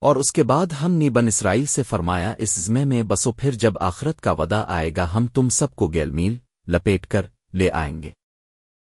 اور اس کے بعد ہم نے بن اسرائیل سے فرمایا، اس زمے میں بسو پھر جب آخرت کا ودا آئے گا، ہم تم سب کو گیل میل لپیٹ کر لے آئیں گے۔